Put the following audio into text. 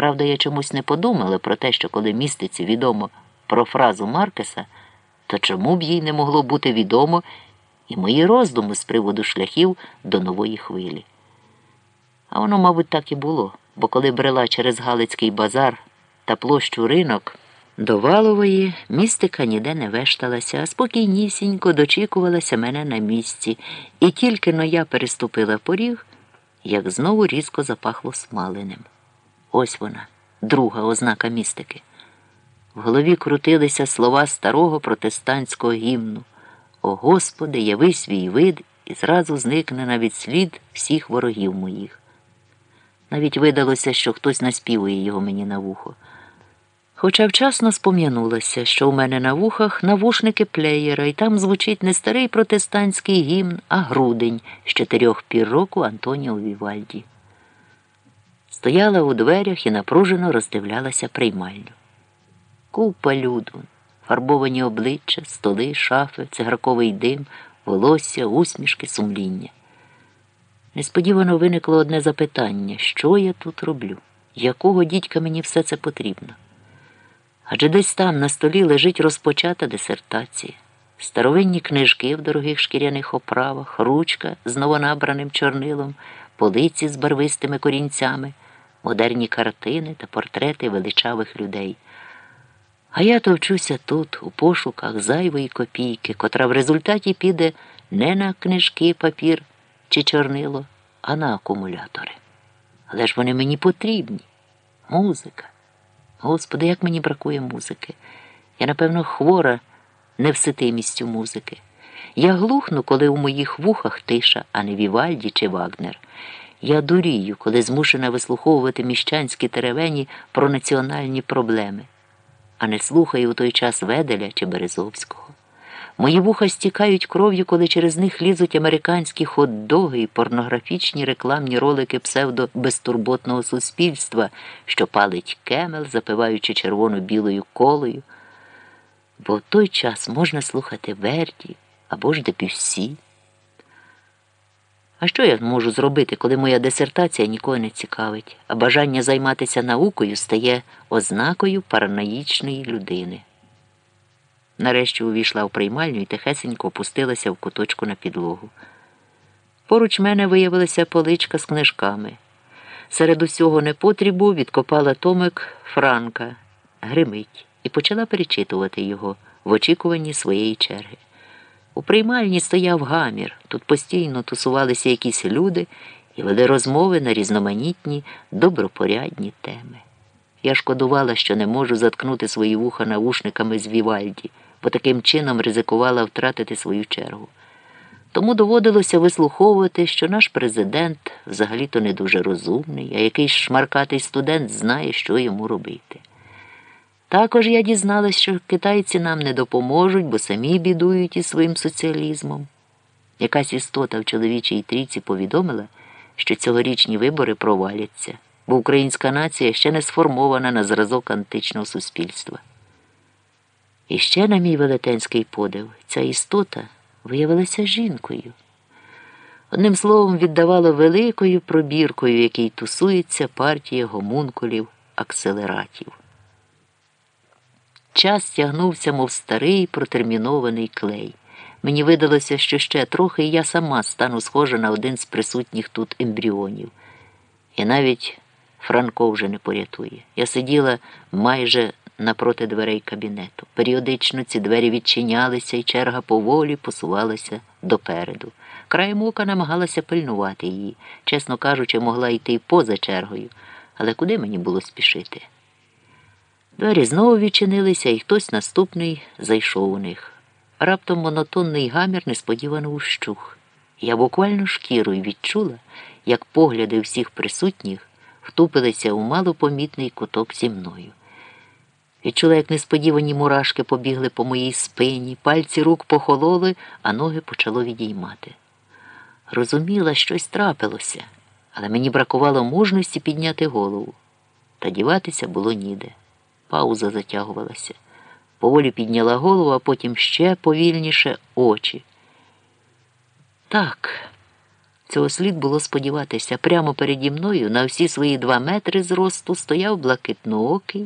Правда, я чомусь не подумала про те, що коли містиці відомо про фразу Маркеса, то чому б їй не могло бути відомо і мої роздуми з приводу шляхів до нової хвилі. А воно, мабуть, так і було, бо коли брела через Галицький базар та площу ринок, до Валової містика ніде не вешталася, а спокійнісінько дочікувалася мене на місці, і тільки но я переступила поріг, як знову різко запахло смаленим. Ось вона, друга ознака містики. В голові крутилися слова старого протестантського гімну. О Господи, яви свій вид і зразу зникне навіть слід всіх ворогів моїх. Навіть видалося, що хтось наспівує його мені на вухо. Хоча вчасно спом'янулася, що у мене на вухах навушники плеєра, і там звучить не старий протестантський гімн, а грудень з чотирьох пір року Антоніо Вівальді. Стояла у дверях і напружено роздивлялася приймальню. Купа люду, фарбовані обличчя, столи, шафи, цигарковий дим, волосся, усмішки, сумління. Несподівано виникло одне запитання що я тут роблю? Якого дідька мені все це потрібно? Адже десь там на столі лежить розпочата дисертація, старовинні книжки в дорогих шкіряних оправах, ручка з новонабраним чорнилом, полиці з барвистими корінцями, модерні картини та портрети величавих людей. А я товчуся тут, у пошуках зайвої копійки, котра в результаті піде не на книжки, папір чи чорнило, а на акумулятори. Але ж вони мені потрібні. Музика. Господи, як мені бракує музики. Я, напевно, хвора невситимістю музики. Я глухну, коли у моїх вухах тиша, а не Вівальді чи Вагнер. Я дурію, коли змушена вислуховувати міщанські теревені про національні проблеми, а не слухаю у той час Веделя чи Березовського. Мої вуха стікають кров'ю, коли через них лізуть американські хот-доги і порнографічні рекламні ролики псевдо-безтурботного суспільства, що палить кемел, запиваючи червоно-білою колою. Бо в той час можна слухати Верді або ж Депюссі. А що я можу зробити, коли моя дисертація нікого не цікавить, а бажання займатися наукою стає ознакою параноїчної людини? Нарешті увійшла в приймальню і тихесенько опустилася в куточку на підлогу. Поруч мене виявилася поличка з книжками. Серед усього непотрібу відкопала томик Франка, гримить, і почала перечитувати його в очікуванні своєї черги. У приймальні стояв гамір, тут постійно тусувалися якісь люди і вели розмови на різноманітні, добропорядні теми. Я шкодувала, що не можу заткнути свої вуха навушниками з Вівальді бо таким чином ризикувала втратити свою чергу. Тому доводилося вислуховувати, що наш президент взагалі-то не дуже розумний, а якийсь шмаркатий студент знає, що йому робити. Також я дізналась, що китайці нам не допоможуть, бо самі бідують із своїм соціалізмом. Якась істота в чоловічій трійці повідомила, що цьогорічні вибори проваляться, бо українська нація ще не сформована на зразок античного суспільства. І ще, на мій велетенський подив, ця істота виявилася жінкою. Одним словом, віддавала великою пробіркою, якій тусується партія гомункулів акселератів. Час тягнувся, мов старий протермінований клей. Мені видалося, що ще трохи я сама стану схожа на один з присутніх тут ембріонів. І навіть Франко вже не порятує. Я сиділа майже напроти дверей кабінету. Періодично ці двері відчинялися, і черга поволі посувалася допереду. Краєм ока намагалася пильнувати її, чесно кажучи, могла йти поза чергою, але куди мені було спішити? Двері знову відчинилися, і хтось наступний зайшов у них. Раптом монотонний гамір несподівано ущух. Я буквально шкірою відчула, як погляди всіх присутніх втупилися у малопомітний куток зі мною. Відчула, як несподівані мурашки побігли по моїй спині, пальці рук похололи, а ноги почало відіймати. Розуміла, щось трапилося, але мені бракувало мужності підняти голову. Та діватися було ніде. Пауза затягувалася. Поволі підняла голову, а потім ще повільніше очі. Так, Цього слід було сподіватися. Прямо переді мною на всі свої два метри зросту стояв блакитноокий,